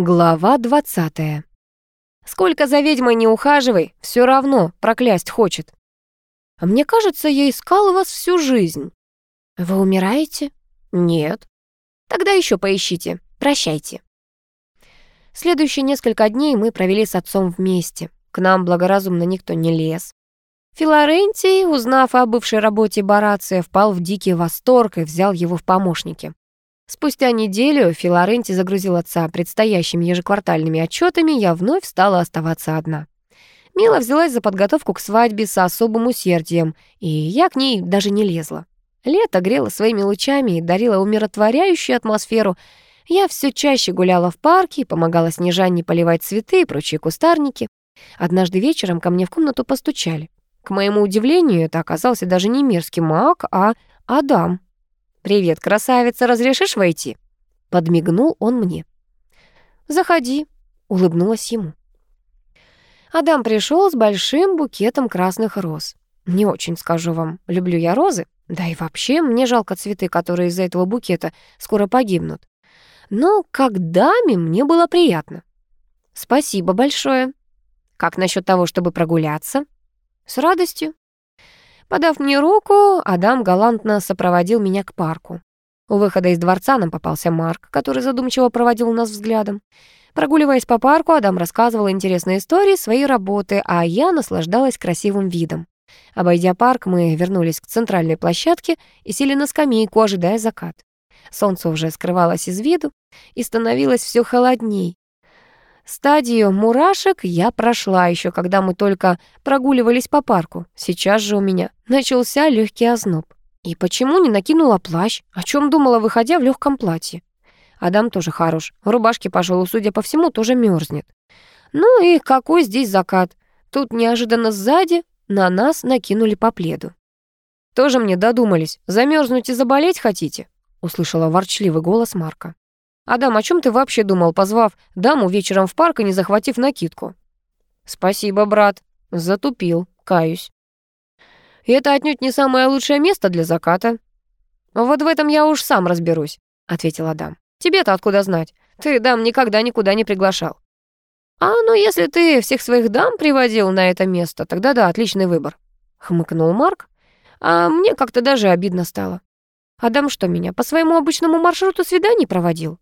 Глава 20. Сколько за ведьмой не ухаживай, все равно проклясть хочет. А мне кажется, я искал вас всю жизнь. Вы умираете? Нет. Тогда еще поищите. Прощайте. Следующие несколько дней мы провели с отцом вместе. К нам благоразумно никто не лез. Филорентий, узнав о бывшей работе Барация, впал в дикий восторг и взял его в помощники. Спустя неделю Филоренти загрузил отца предстоящими ежеквартальными отчетами, я вновь стала оставаться одна. Мила взялась за подготовку к свадьбе с особым усердием, и я к ней даже не лезла. Лето грело своими лучами и дарило умиротворяющую атмосферу. Я все чаще гуляла в парке, помогала Снежанне поливать цветы и прочие кустарники. Однажды вечером ко мне в комнату постучали. К моему удивлению, это оказался даже не мерзкий маг, а Адам. «Привет, красавица, разрешишь войти?» Подмигнул он мне. «Заходи», — улыбнулась ему. Адам пришел с большим букетом красных роз. Не очень, скажу вам, люблю я розы, да и вообще мне жалко цветы, которые из-за этого букета скоро погибнут. Но как даме мне было приятно. Спасибо большое. Как насчет того, чтобы прогуляться? С радостью. Подав мне руку, Адам галантно сопроводил меня к парку. У выхода из дворца нам попался Марк, который задумчиво проводил нас взглядом. Прогуливаясь по парку, Адам рассказывал интересные истории своей работы, а я наслаждалась красивым видом. Обойдя парк, мы вернулись к центральной площадке и сели на скамейку, ожидая закат. Солнце уже скрывалось из виду и становилось все холодней. Стадию мурашек я прошла еще, когда мы только прогуливались по парку. Сейчас же у меня начался легкий озноб. И почему не накинула плащ? О чем думала, выходя в легком платье? Адам тоже хорош. В рубашке, пожалуй, судя по всему, тоже мерзнет. Ну и какой здесь закат? Тут неожиданно сзади на нас накинули по пледу. «Тоже мне додумались. Замерзнуть и заболеть хотите?» услышала ворчливый голос Марка. «Адам, о чем ты вообще думал, позвав даму вечером в парк и не захватив накидку?» «Спасибо, брат. Затупил, каюсь». «И это отнюдь не самое лучшее место для заката». «Вот в этом я уж сам разберусь», — ответил Адам. «Тебе-то откуда знать? Ты дам никогда никуда не приглашал». «А ну, если ты всех своих дам приводил на это место, тогда да, отличный выбор», — хмыкнул Марк. «А мне как-то даже обидно стало. Адам что, меня по своему обычному маршруту свиданий проводил?»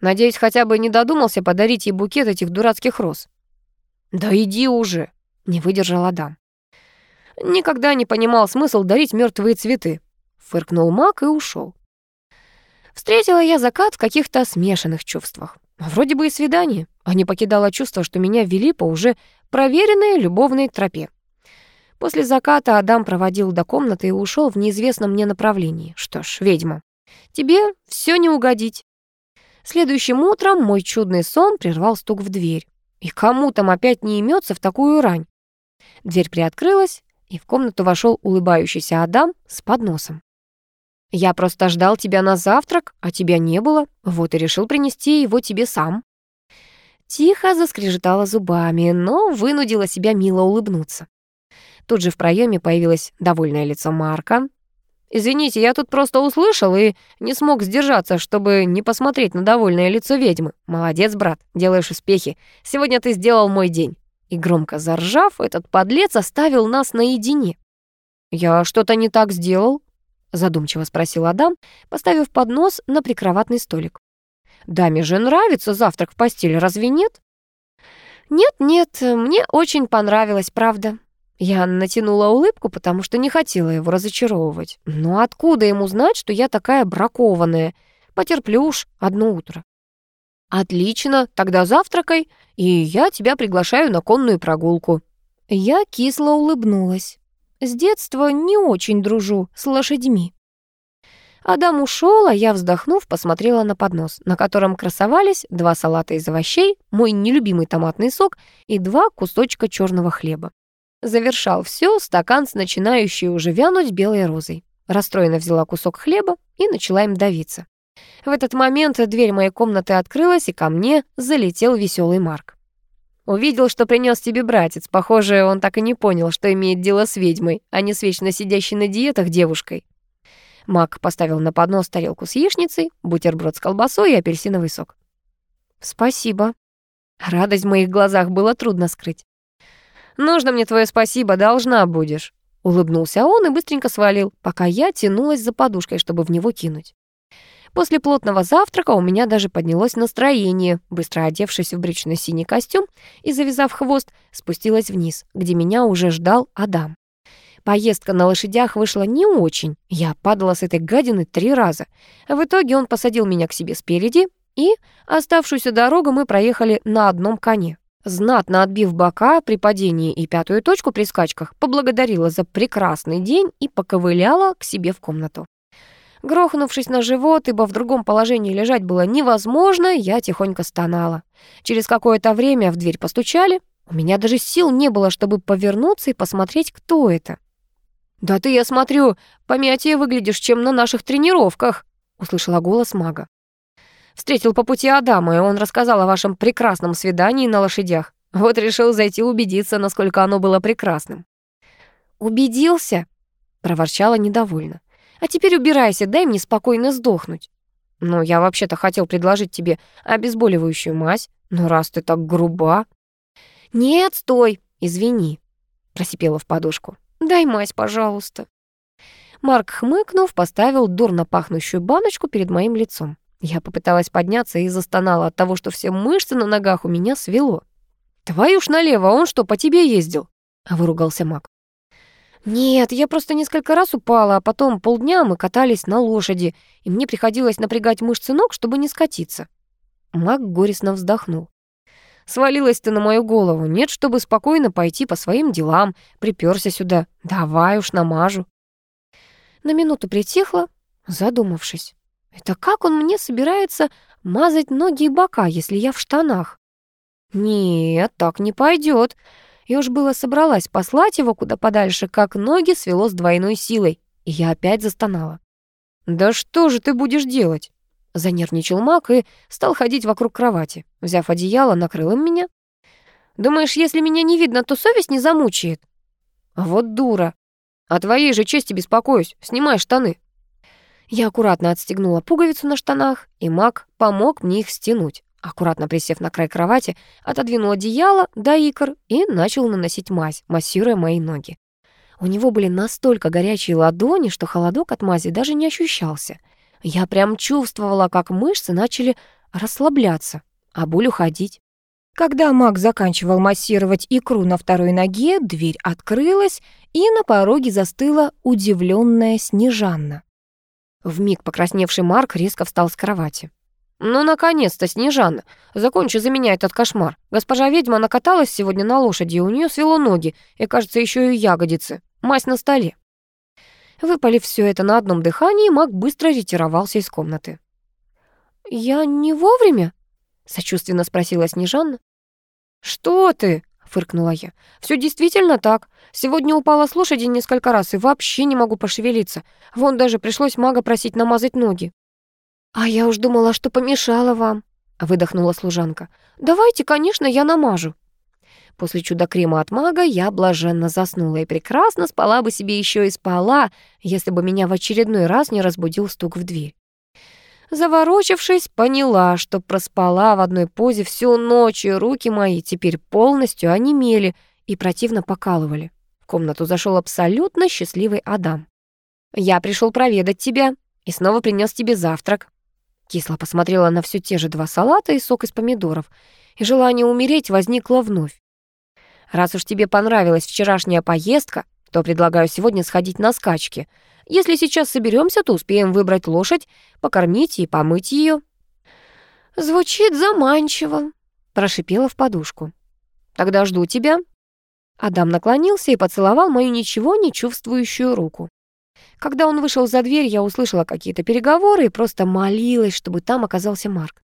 Надеюсь, хотя бы не додумался подарить ей букет этих дурацких роз. «Да иди уже!» — не выдержал Адам. «Никогда не понимал смысл дарить мертвые цветы», — фыркнул Мак и ушел. Встретила я закат в каких-то смешанных чувствах. Вроде бы и свидание, а не покидало чувство, что меня вели по уже проверенной любовной тропе. После заката Адам проводил до комнаты и ушел в неизвестном мне направлении. Что ж, ведьма, тебе все не угодить. Следующим утром мой чудный сон прервал стук в дверь. И кому там опять не имется в такую рань? Дверь приоткрылась, и в комнату вошел улыбающийся Адам с подносом. «Я просто ждал тебя на завтрак, а тебя не было, вот и решил принести его тебе сам». Тихо заскрежетала зубами, но вынудила себя мило улыбнуться. Тут же в проеме появилось довольное лицо Марка, Извините, я тут просто услышал и не смог сдержаться, чтобы не посмотреть на довольное лицо ведьмы. Молодец, брат, делаешь успехи. Сегодня ты сделал мой день. И громко заржав, этот подлец оставил нас наедине. Я что-то не так сделал? Задумчиво спросил Адам, поставив поднос на прикроватный столик. Даме же нравится завтрак в постели, разве нет? Нет-нет, мне очень понравилось, правда. Я натянула улыбку, потому что не хотела его разочаровывать. Но откуда ему знать, что я такая бракованная? Потерплю уж одно утро. «Отлично, тогда завтракай, и я тебя приглашаю на конную прогулку». Я кисло улыбнулась. С детства не очень дружу с лошадьми. Адам ушел, а я, вздохнув, посмотрела на поднос, на котором красовались два салата из овощей, мой нелюбимый томатный сок и два кусочка черного хлеба. Завершал все стакан с начинающей уже вянуть белой розой. Расстроенно взяла кусок хлеба и начала им давиться. В этот момент дверь моей комнаты открылась, и ко мне залетел веселый Марк. «Увидел, что принес тебе братец. Похоже, он так и не понял, что имеет дело с ведьмой, а не с вечно сидящей на диетах девушкой». Мак поставил на поднос тарелку с яичницей, бутерброд с колбасой и апельсиновый сок. Спасибо. Радость в моих глазах было трудно скрыть. Нужно мне твое спасибо, должна будешь. Улыбнулся он и быстренько свалил, пока я тянулась за подушкой, чтобы в него кинуть. После плотного завтрака у меня даже поднялось настроение. Быстро одевшись в брючно-синий костюм и завязав хвост, спустилась вниз, где меня уже ждал Адам. Поездка на лошадях вышла не очень. Я падала с этой гадины три раза. В итоге он посадил меня к себе спереди, и оставшуюся дорогу мы проехали на одном коне. Знатно отбив бока при падении и пятую точку при скачках, поблагодарила за прекрасный день и поковыляла к себе в комнату. Грохнувшись на живот, ибо в другом положении лежать было невозможно, я тихонько стонала. Через какое-то время в дверь постучали. У меня даже сил не было, чтобы повернуться и посмотреть, кто это. «Да ты, я смотрю, помятее выглядишь, чем на наших тренировках», — услышала голос мага. «Встретил по пути Адама, и он рассказал о вашем прекрасном свидании на лошадях. Вот решил зайти убедиться, насколько оно было прекрасным». «Убедился?» — проворчала недовольно. «А теперь убирайся, дай мне спокойно сдохнуть». «Ну, я вообще-то хотел предложить тебе обезболивающую мазь, но раз ты так груба...» «Нет, стой, извини», — просипела в подушку. Дай мазь, пожалуйста». Марк, хмыкнув, поставил дурно пахнущую баночку перед моим лицом. Я попыталась подняться и застонала от того, что все мышцы на ногах у меня свело. «Твою ж налево, он что, по тебе ездил?» — выругался Мак. «Нет, я просто несколько раз упала, а потом полдня мы катались на лошади, и мне приходилось напрягать мышцы ног, чтобы не скатиться». Мак горестно вздохнул. Свалилась ты на мою голову. Нет, чтобы спокойно пойти по своим делам. Приперся сюда. Давай уж намажу. На минуту притихла, задумавшись. Это как он мне собирается мазать ноги и бока, если я в штанах? Нет, так не пойдет. Я уж было собралась послать его куда подальше, как ноги свело с двойной силой, и я опять застонала. «Да что же ты будешь делать?» Занервничал Мак и стал ходить вокруг кровати. Взяв одеяло, накрыл им меня. «Думаешь, если меня не видно, то совесть не замучает?» «Вот дура. О твоей же чести беспокоюсь. Снимай штаны». Я аккуратно отстегнула пуговицу на штанах, и Мак помог мне их стянуть. Аккуратно присев на край кровати, отодвинул одеяло до икр и начал наносить мазь, массируя мои ноги. У него были настолько горячие ладони, что холодок от мази даже не ощущался — я прям чувствовала, как мышцы начали расслабляться, а боль уходить. Когда маг заканчивал массировать икру на второй ноге, дверь открылась, и на пороге застыла удивленная Снежанна. Вмиг покрасневший Марк резко встал с кровати. «Ну, наконец-то, Снежанна! Закончи за меня этот кошмар. Госпожа ведьма накаталась сегодня на лошади, у нее свело ноги, и, кажется, еще и ягодицы. Мазь на столе». Выпалив все это на одном дыхании, маг быстро ретировался из комнаты. «Я не вовремя?» — сочувственно спросила Снежанна. «Что ты?» — фыркнула я. Все действительно так. Сегодня упала с лошади несколько раз и вообще не могу пошевелиться. Вон даже пришлось мага просить намазать ноги». «А я уж думала, что помешала вам», — выдохнула служанка. «Давайте, конечно, я намажу». После чудо-крема от мага я блаженно заснула и прекрасно спала бы себе еще и спала, если бы меня в очередной раз не разбудил стук в дверь. Заворочившись, поняла, что проспала в одной позе всю ночь, и руки мои теперь полностью онемели и противно покалывали. В комнату зашел абсолютно счастливый Адам. «Я пришел проведать тебя и снова принес тебе завтрак». Кисло посмотрела на все те же два салата и сок из помидоров, и желание умереть возникло вновь. Раз уж тебе понравилась вчерашняя поездка, то предлагаю сегодня сходить на скачки. Если сейчас соберемся, то успеем выбрать лошадь, покормить и помыть ее. Звучит заманчиво, прошипела в подушку. Тогда жду тебя. Адам наклонился и поцеловал мою ничего не чувствующую руку. Когда он вышел за дверь, я услышала какие-то переговоры и просто молилась, чтобы там оказался Марк.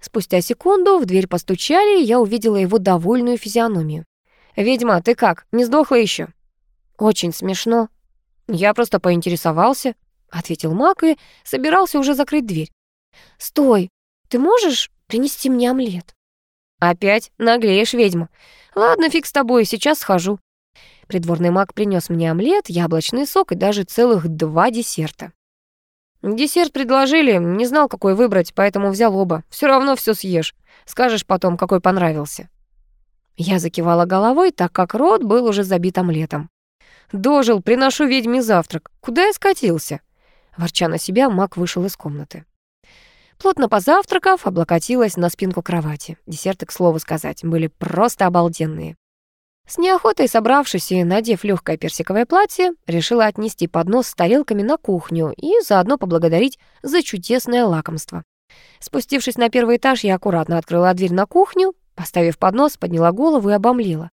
Спустя секунду в дверь постучали, и я увидела его довольную физиономию. «Ведьма, ты как, не сдохла еще? «Очень смешно». «Я просто поинтересовался», — ответил Мак и собирался уже закрыть дверь. «Стой, ты можешь принести мне омлет?» «Опять наглеешь, ведьма. Ладно, фиг с тобой, сейчас схожу». Придворный маг принес мне омлет, яблочный сок и даже целых два десерта. Десерт предложили, не знал, какой выбрать, поэтому взял оба. Все равно все съешь. Скажешь потом, какой понравился». Я закивала головой, так как рот был уже забит омлетом. «Дожил, приношу ведьме завтрак. Куда я скатился?» Ворча на себя, маг вышел из комнаты. Плотно позавтракав, облокотилась на спинку кровати. Десерты, к слову сказать, были просто обалденные. С неохотой собравшись и надев легкое персиковое платье, решила отнести поднос с тарелками на кухню и заодно поблагодарить за чудесное лакомство. Спустившись на первый этаж, я аккуратно открыла дверь на кухню, поставив поднос, подняла голову и обомлела.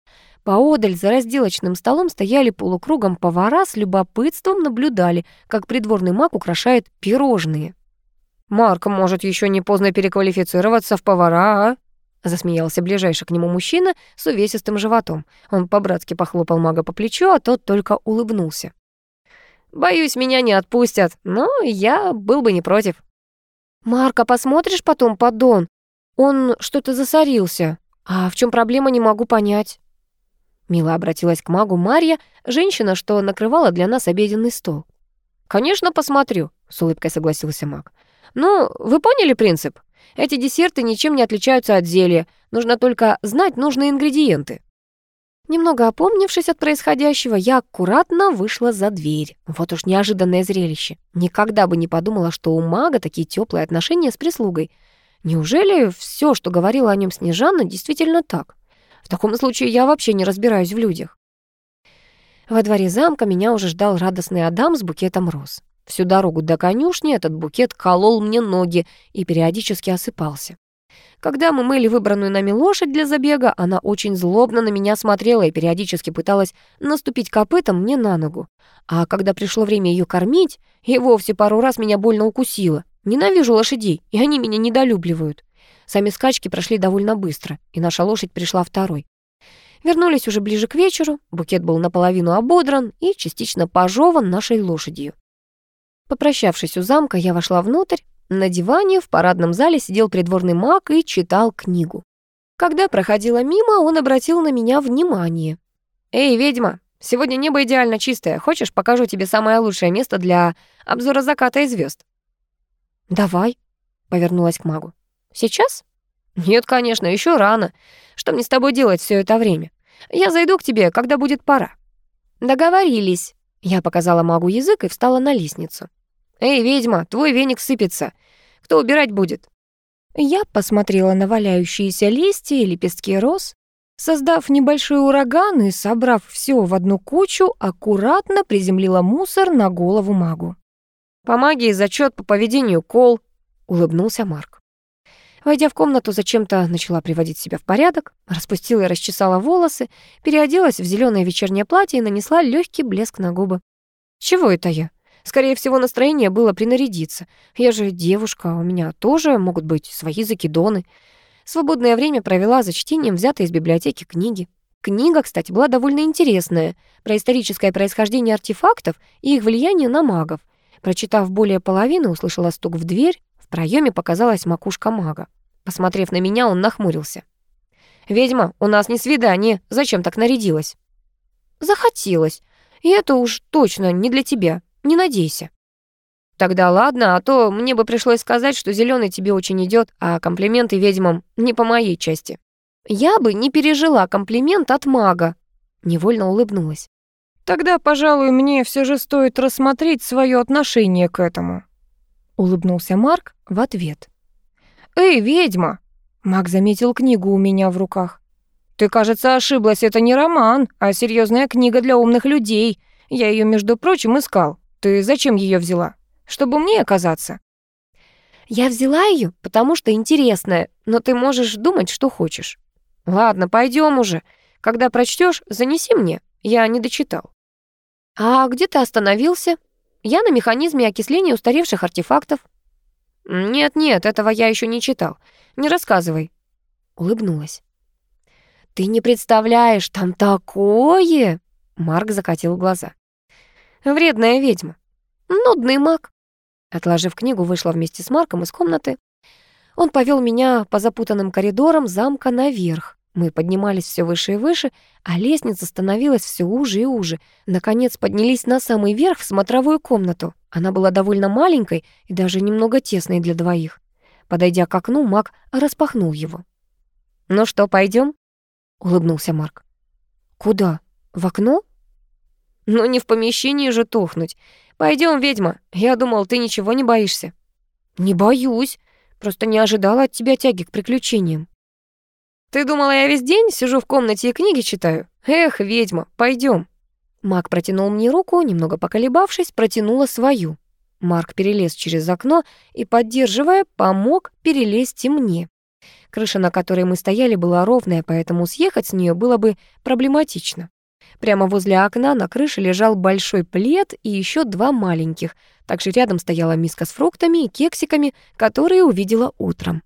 Поодаль за разделочным столом стояли полукругом повара с любопытством наблюдали, как придворный маг украшает пирожные. «Марк, может, еще не поздно переквалифицироваться в повара, а?» Засмеялся ближайший к нему мужчина с увесистым животом. Он по-братски похлопал мага по плечу, а тот только улыбнулся. «Боюсь, меня не отпустят, но я был бы не против». «Марка, посмотришь потом, поддон? Он что-то засорился. А в чем проблема, не могу понять». Мила обратилась к магу Марья, женщина, что накрывала для нас обеденный стол. «Конечно, посмотрю», — с улыбкой согласился маг. «Ну, вы поняли принцип? Эти десерты ничем не отличаются от зелья, нужно только знать нужные ингредиенты». Немного опомнившись от происходящего, я аккуратно вышла за дверь. Вот уж неожиданное зрелище. Никогда бы не подумала, что у мага такие теплые отношения с прислугой. Неужели все, что говорила о нем Снежана, действительно так? В таком случае я вообще не разбираюсь в людях. Во дворе замка меня уже ждал радостный Адам с букетом роз. Всю дорогу до конюшни этот букет колол мне ноги и периодически осыпался. Когда мы мыли выбранную нами лошадь для забега, она очень злобно на меня смотрела и периодически пыталась наступить копытом мне на ногу. А когда пришло время ее кормить, и вовсе пару раз меня больно укусила. Ненавижу лошадей, и они меня недолюбливают. Сами скачки прошли довольно быстро, и наша лошадь пришла второй. Вернулись уже ближе к вечеру, букет был наполовину ободран и частично пожеван нашей лошадью. Попрощавшись у замка, я вошла внутрь. На диване в парадном зале сидел придворный маг и читал книгу. Когда проходила мимо, он обратил на меня внимание. «Эй, ведьма, сегодня небо идеально чистое. Хочешь, покажу тебе самое лучшее место для обзора заката и звезд? «Давай», — повернулась к магу. «Сейчас?» «Нет, конечно, еще рано. Что мне с тобой делать все это время? Я зайду к тебе, когда будет пора». «Договорились». Я показала магу язык и встала на лестницу. «Эй, ведьма, твой веник сыпется. Кто убирать будет?» Я посмотрела на валяющиеся листья и лепестки роз. Создав небольшой ураган и собрав все в одну кучу, аккуратно приземлила мусор на голову магу. «По магии зачет по поведению кол», — улыбнулся Марк. Войдя в комнату, зачем-то начала приводить себя в порядок, распустила и расчесала волосы, переоделась в зеленое вечернее платье и нанесла легкий блеск на губы. Чего это я? Скорее всего, настроение было принарядиться. Я же девушка, у меня тоже могут быть свои закидоны. Свободное время провела за чтением взятой из библиотеки книги. Книга, кстати, была довольно интересная, про историческое происхождение артефактов и их влияние на магов. Прочитав более половины, услышала стук в дверь, проеме показалась макушка мага. Посмотрев на меня, он нахмурился. «Ведьма, у нас не свидание. Зачем так нарядилась?» «Захотелось. И это уж точно не для тебя. Не надейся». «Тогда ладно, а то мне бы пришлось сказать, что зеленый тебе очень идет, а комплименты ведьмам не по моей части». «Я бы не пережила комплимент от мага», — невольно улыбнулась. «Тогда, пожалуй, мне все же стоит рассмотреть свое отношение к этому», улыбнулся Марк в ответ. «Эй, ведьма!» Мак заметил книгу у меня в руках. «Ты, кажется, ошиблась, это не роман, а серьезная книга для умных людей. Я ее, между прочим, искал. Ты зачем ее взяла? Чтобы мне оказаться?» «Я взяла ее, потому что интересная, но ты можешь думать, что хочешь». «Ладно, пойдем уже. Когда прочтешь, занеси мне. Я не дочитал». «А где ты остановился?» Я на механизме окисления устаревших артефактов. Нет-нет, этого я еще не читал. Не рассказывай. Улыбнулась. Ты не представляешь, там такое! Марк закатил глаза. Вредная ведьма. Нудный маг. Отложив книгу, вышла вместе с Марком из комнаты. Он повел меня по запутанным коридорам замка наверх. Мы поднимались все выше и выше, а лестница становилась все уже и уже. Наконец поднялись на самый верх в смотровую комнату. Она была довольно маленькой и даже немного тесной для двоих. Подойдя к окну, маг распахнул его. «Ну что, пойдем? улыбнулся Марк. «Куда? В окно?» «Ну не в помещении же тухнуть. Пойдем, ведьма. Я думал, ты ничего не боишься». «Не боюсь. Просто не ожидала от тебя тяги к приключениям». «Ты думала, я весь день сижу в комнате и книги читаю? Эх, ведьма, пойдем. Мак протянул мне руку, немного поколебавшись, протянула свою. Марк перелез через окно и, поддерживая, помог перелезть и мне. Крыша, на которой мы стояли, была ровная, поэтому съехать с нее было бы проблематично. Прямо возле окна на крыше лежал большой плед и еще два маленьких. Также рядом стояла миска с фруктами и кексиками, которые увидела утром.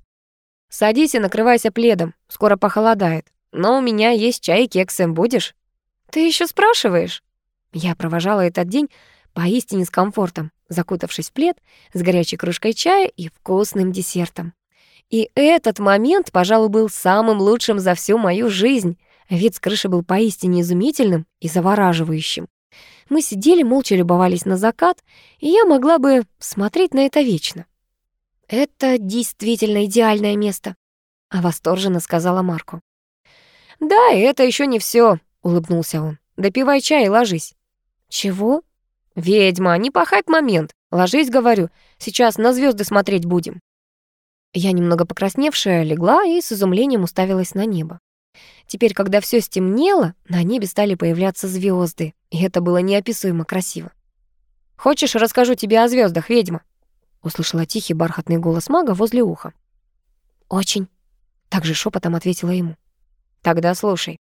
«Садись и накрывайся пледом, скоро похолодает. Но у меня есть чай и кексы, будешь?» «Ты еще спрашиваешь?» Я провожала этот день поистине с комфортом, закутавшись в плед, с горячей кружкой чая и вкусным десертом. И этот момент, пожалуй, был самым лучшим за всю мою жизнь. Вид с крыши был поистине изумительным и завораживающим. Мы сидели, молча любовались на закат, и я могла бы смотреть на это вечно. «Это действительно идеальное место», — восторженно сказала Марку. «Да, это еще не все, улыбнулся он. «Допивай чай и ложись». «Чего?» «Ведьма, не пахать момент. Ложись, говорю. Сейчас на звезды смотреть будем». Я, немного покрасневшая, легла и с изумлением уставилась на небо. Теперь, когда все стемнело, на небе стали появляться звезды, и это было неописуемо красиво. «Хочешь, расскажу тебе о звездах, ведьма?» Услышала тихий бархатный голос мага возле уха. «Очень», — также шепотом ответила ему. «Тогда слушай.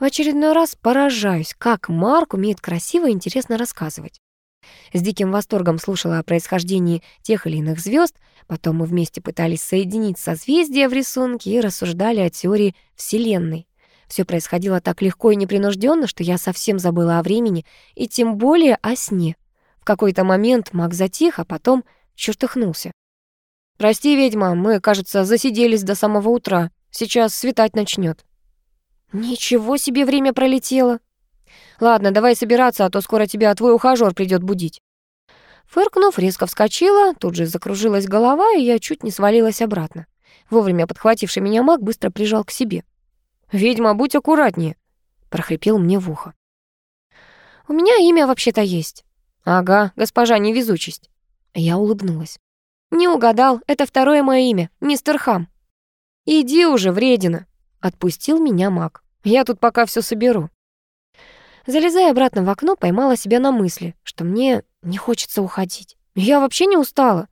В очередной раз поражаюсь, как Марк умеет красиво и интересно рассказывать. С диким восторгом слушала о происхождении тех или иных звезд, потом мы вместе пытались соединить созвездия в рисунке и рассуждали о теории Вселенной. Все происходило так легко и непринужденно, что я совсем забыла о времени и тем более о сне. В какой-то момент маг затих, а потом чертыхнулся. «Прости, ведьма, мы, кажется, засиделись до самого утра. Сейчас светать начнет. Ничего себе время пролетело. Ладно, давай собираться, а то скоро тебя твой ухажёр придёт будить. Фыркнув, резко вскочила, тут же закружилась голова, и я чуть не свалилась обратно. Вовремя подхвативший меня маг быстро прижал к себе. «Ведьма, будь аккуратнее», — прохрипел мне в ухо. «У меня имя вообще-то есть». «Ага, госпожа невезучесть». Я улыбнулась. «Не угадал, это второе мое имя, мистер Хам». «Иди уже, вредина», — отпустил меня маг. Я тут пока все соберу. Залезая обратно в окно, поймала себя на мысли, что мне не хочется уходить. Я вообще не устала.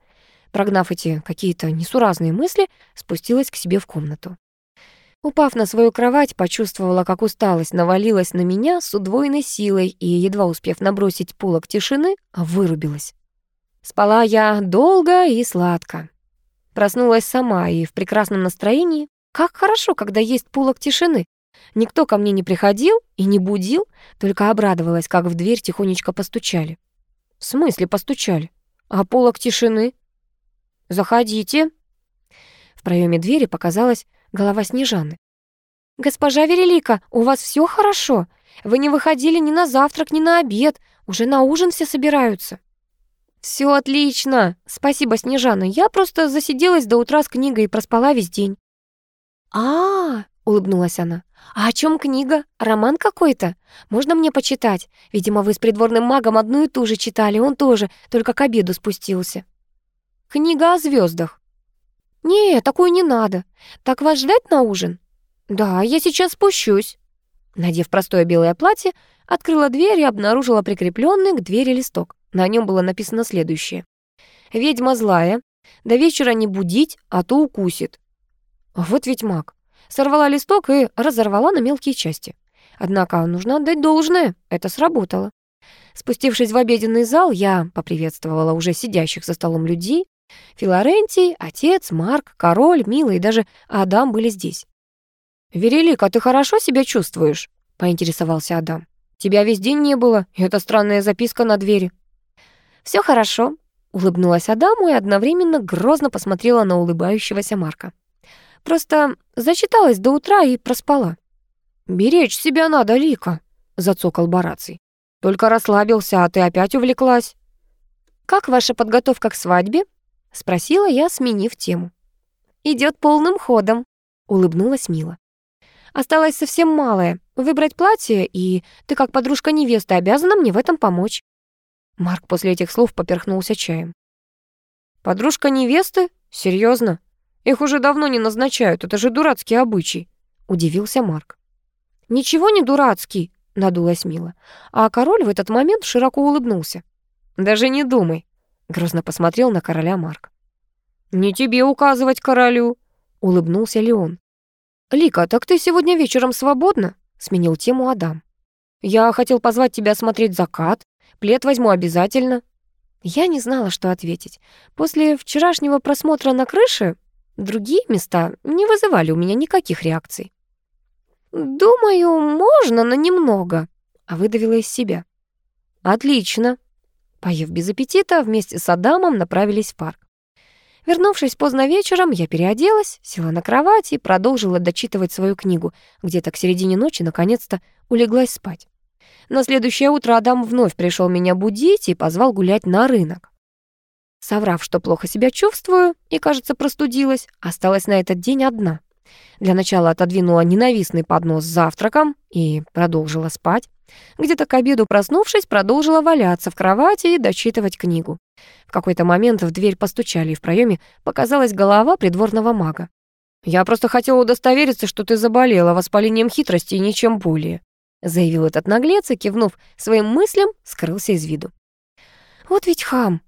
Прогнав эти какие-то несуразные мысли, спустилась к себе в комнату. Упав на свою кровать, почувствовала, как усталость навалилась на меня с удвоенной силой и, едва успев набросить полок тишины, вырубилась. Спала я долго и сладко. Проснулась сама и в прекрасном настроении. Как хорошо, когда есть полок тишины. Никто ко мне не приходил и не будил, только обрадовалась, как в дверь тихонечко постучали. В смысле постучали? А полок тишины? Заходите. В проеме двери показалась голова Снежаны. «Госпожа Верелика, у вас все хорошо? Вы не выходили ни на завтрак, ни на обед. Уже на ужин все собираются». Все отлично. Спасибо, Снежана. Я просто засиделась до утра с книгой и проспала весь день». «А-а-а!» — улыбнулась она. «А о чем книга? Роман какой-то? Можно мне почитать? Видимо, вы с придворным магом одну и ту же читали, он тоже, только к обеду спустился». «Книга о звездах. «Не, такую не надо. Так вас ждать на ужин?» «Да, я сейчас спущусь». Надев простое белое платье, открыла дверь и обнаружила прикрепленный к двери листок. На нем было написано следующее. «Ведьма злая. До вечера не будить, а то укусит». Вот ведь маг сорвала листок и разорвала на мелкие части. Однако нужно отдать должное, это сработало. Спустившись в обеденный зал, я поприветствовала уже сидящих за столом людей. Филорентий, отец, Марк, король, Мила и даже Адам были здесь. «Верелика, ты хорошо себя чувствуешь?» — поинтересовался Адам. «Тебя весь день не было, и эта странная записка на двери». «Всё хорошо», — улыбнулась Адаму и одновременно грозно посмотрела на улыбающегося Марка. Просто зачиталась до утра и проспала. «Беречь себя надо, Лика», — зацокал Бараций. «Только расслабился, а ты опять увлеклась». «Как ваша подготовка к свадьбе?» — спросила я, сменив тему. «Идёт полным ходом», — улыбнулась Мила. Осталось совсем малое — выбрать платье, и ты, как подружка невесты, обязана мне в этом помочь». Марк после этих слов поперхнулся чаем. «Подружка невесты? Серьезно? Их уже давно не назначают, это же дурацкий обычай», — удивился Марк. «Ничего не дурацкий», — надулась Мила. А король в этот момент широко улыбнулся. «Даже не думай», — грозно посмотрел на короля Марк. «Не тебе указывать королю», — улыбнулся Леон. «Лика, так ты сегодня вечером свободна?» — сменил тему Адам. «Я хотел позвать тебя смотреть закат. Плед возьму обязательно». Я не знала, что ответить. После вчерашнего просмотра на крыше другие места не вызывали у меня никаких реакций. «Думаю, можно, но немного», — а выдавила из себя. «Отлично». Поев без аппетита, вместе с Адамом направились в парк. Вернувшись поздно вечером, я переоделась, села на кровать и продолжила дочитывать свою книгу. Где-то к середине ночи наконец-то улеглась спать. На следующее утро Адам вновь пришел меня будить и позвал гулять на рынок. Соврав, что плохо себя чувствую и, кажется, простудилась, осталась на этот день одна. Для начала отодвинула ненавистный поднос с завтраком и продолжила спать. Где-то к обеду проснувшись, продолжила валяться в кровати и дочитывать книгу. В какой-то момент в дверь постучали, и в проеме показалась голова придворного мага. «Я просто хотела удостовериться, что ты заболела воспалением хитрости и ничем более», заявил этот наглец и, кивнув своим мыслям, скрылся из виду. «Вот ведь хам!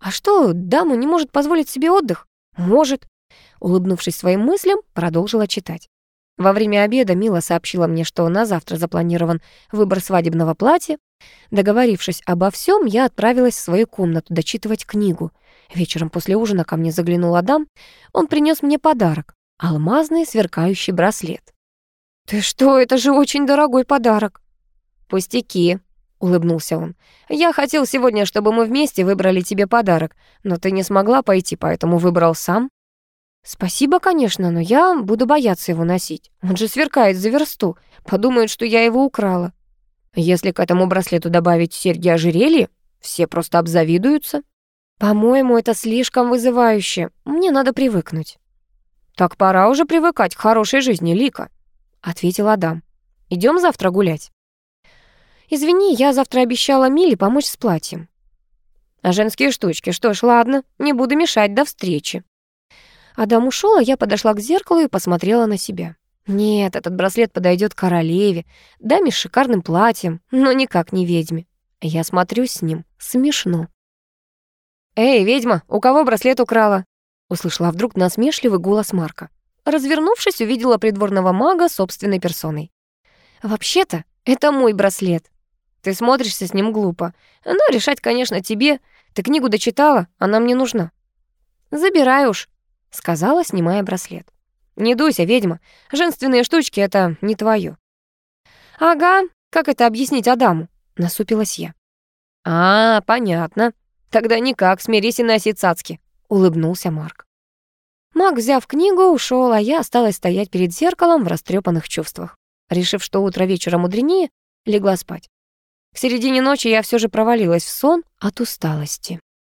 А что, дама не может позволить себе отдых? Может!» Улыбнувшись своим мыслям, продолжила читать. Во время обеда Мила сообщила мне, что на завтра запланирован выбор свадебного платья. Договорившись обо всем, я отправилась в свою комнату дочитывать книгу. Вечером после ужина ко мне заглянул Адам. Он принес мне подарок — алмазный сверкающий браслет. «Ты что, это же очень дорогой подарок!» «Пустяки», — улыбнулся он. «Я хотел сегодня, чтобы мы вместе выбрали тебе подарок, но ты не смогла пойти, поэтому выбрал сам». «Спасибо, конечно, но я буду бояться его носить. Он же сверкает за версту. Подумают, что я его украла. Если к этому браслету добавить серьги ожерелья, все просто обзавидуются. По-моему, это слишком вызывающе. Мне надо привыкнуть». «Так пора уже привыкать к хорошей жизни, Лика», — ответил Адам. Идем завтра гулять?» «Извини, я завтра обещала Миле помочь с платьем». «А женские штучки? Что ж, ладно, не буду мешать, до встречи». Адам ушел, а я подошла к зеркалу и посмотрела на себя. Нет, этот браслет подойдет королеве, даме с шикарным платьем, но никак не ведьме. Я смотрю с ним. Смешно. «Эй, ведьма, у кого браслет украла?» Услышала вдруг насмешливый голос Марка. Развернувшись, увидела придворного мага собственной персоной. «Вообще-то, это мой браслет. Ты смотришься с ним глупо. Но решать, конечно, тебе. Ты книгу дочитала, она мне нужна». «Забирай уж», — сказала, снимая браслет. «Не дуйся, ведьма, женственные штучки — это не твое». «Ага, как это объяснить Адаму?» — насупилась я. «А, понятно. Тогда никак, смирись и носи цацки», — улыбнулся Марк. Маг, взяв книгу, ушел, а я осталась стоять перед зеркалом в растрепанных чувствах. Решив, что утро вечера мудренее, легла спать. К середине ночи я все же провалилась в сон от усталости.